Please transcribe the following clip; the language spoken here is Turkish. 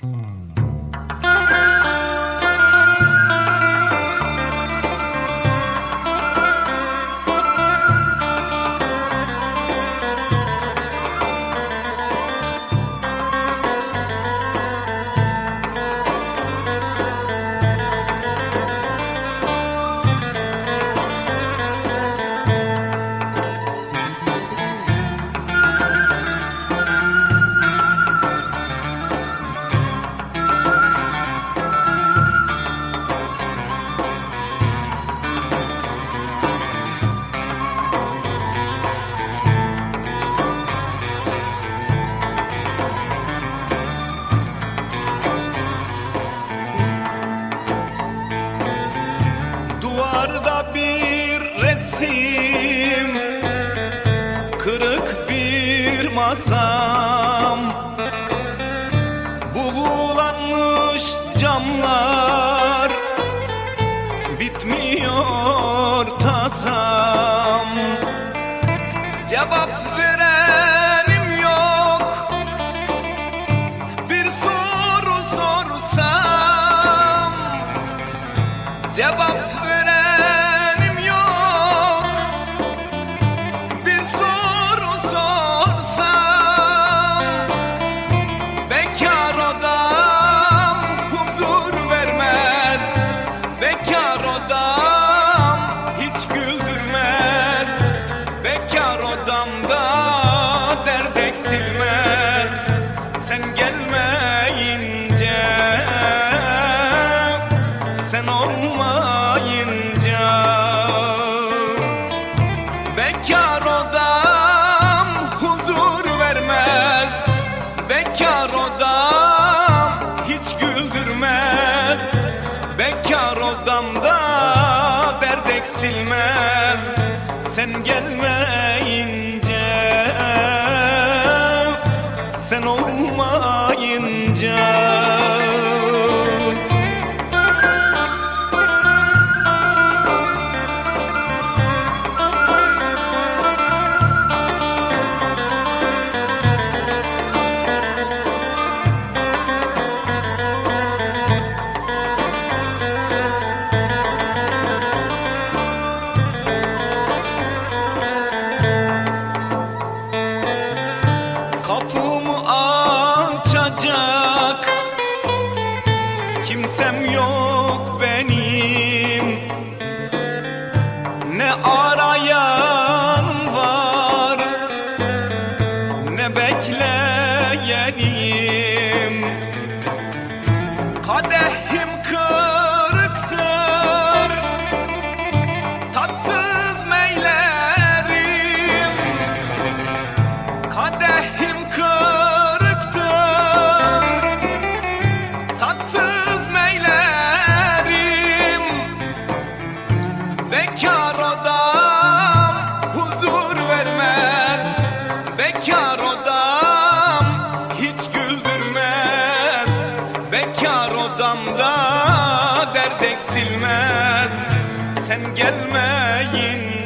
Mm. Kırık bir masam. Buğulanmış camlar Bitmiyor tasam. Cevap verenim yok. Bir soru sorsam Cevap Bekar odam hiç güldürmez. Bekar odamda berdek silmez. Sen gelmez kimsem yok benim. sen gelmeyin.